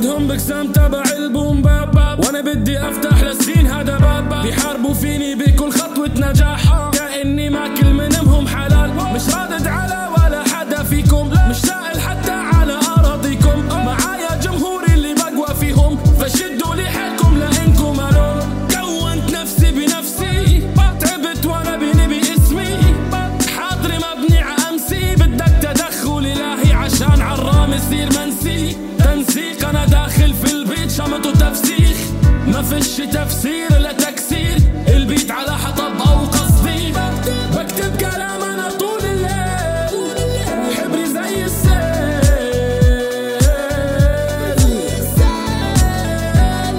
بدهم بقسام تبع البوم باب وأنا بدي افتح للسين هذا باب باب. بيحاربوا فيني بكل خطوة نجاح. كأني ماكل منهم حلال. مش رادد على ولا حدا فيكم. مش سائل حتى على أراضيكم. معايا جمهوري اللي بقوى فيهم. فشدوا لي حيلكم لإنكم ألو كونت نفسي بنفسي. تعبت وأنا بني باسمي. حاضري مبني ع أمسي. بدك تدخل إلهي عشان عالرام يصير منسي. تنسيق أنا داخل في البيت شمط وتفسيخ ما فيش تفسير لتكسير البيت على حطب أو قصدي بكتب كلام أنا طول الليل. حبري زي السيل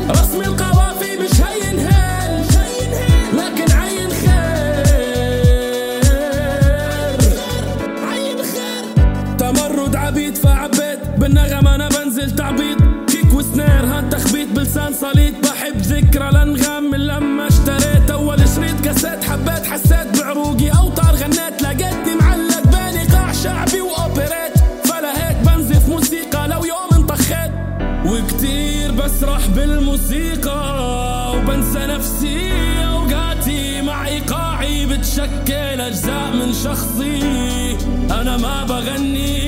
رسم القوافي مش هينهل لكن عين خير. عين خير. تمرد عبيد فعبيت بالنغم أنا بنزل تعبيط كيك وسنير هان تخبيط بلسان صليط. بحب ذكرى الأنغام من لما اشتريت أول شريط. كاسيت حبيت حسيت بعروقي. أوتار غنيت لقيتني معلق بين إيقاع شعبي وأوبريت. فلا هيك بنزف موسيقى لو يوم انطخيت. وكتير بسرح بالموسيقى وبنسى نفسي. أوقاتي مع إيقاعي بتشكل أجزاء من شخصي. أنا ما بغني.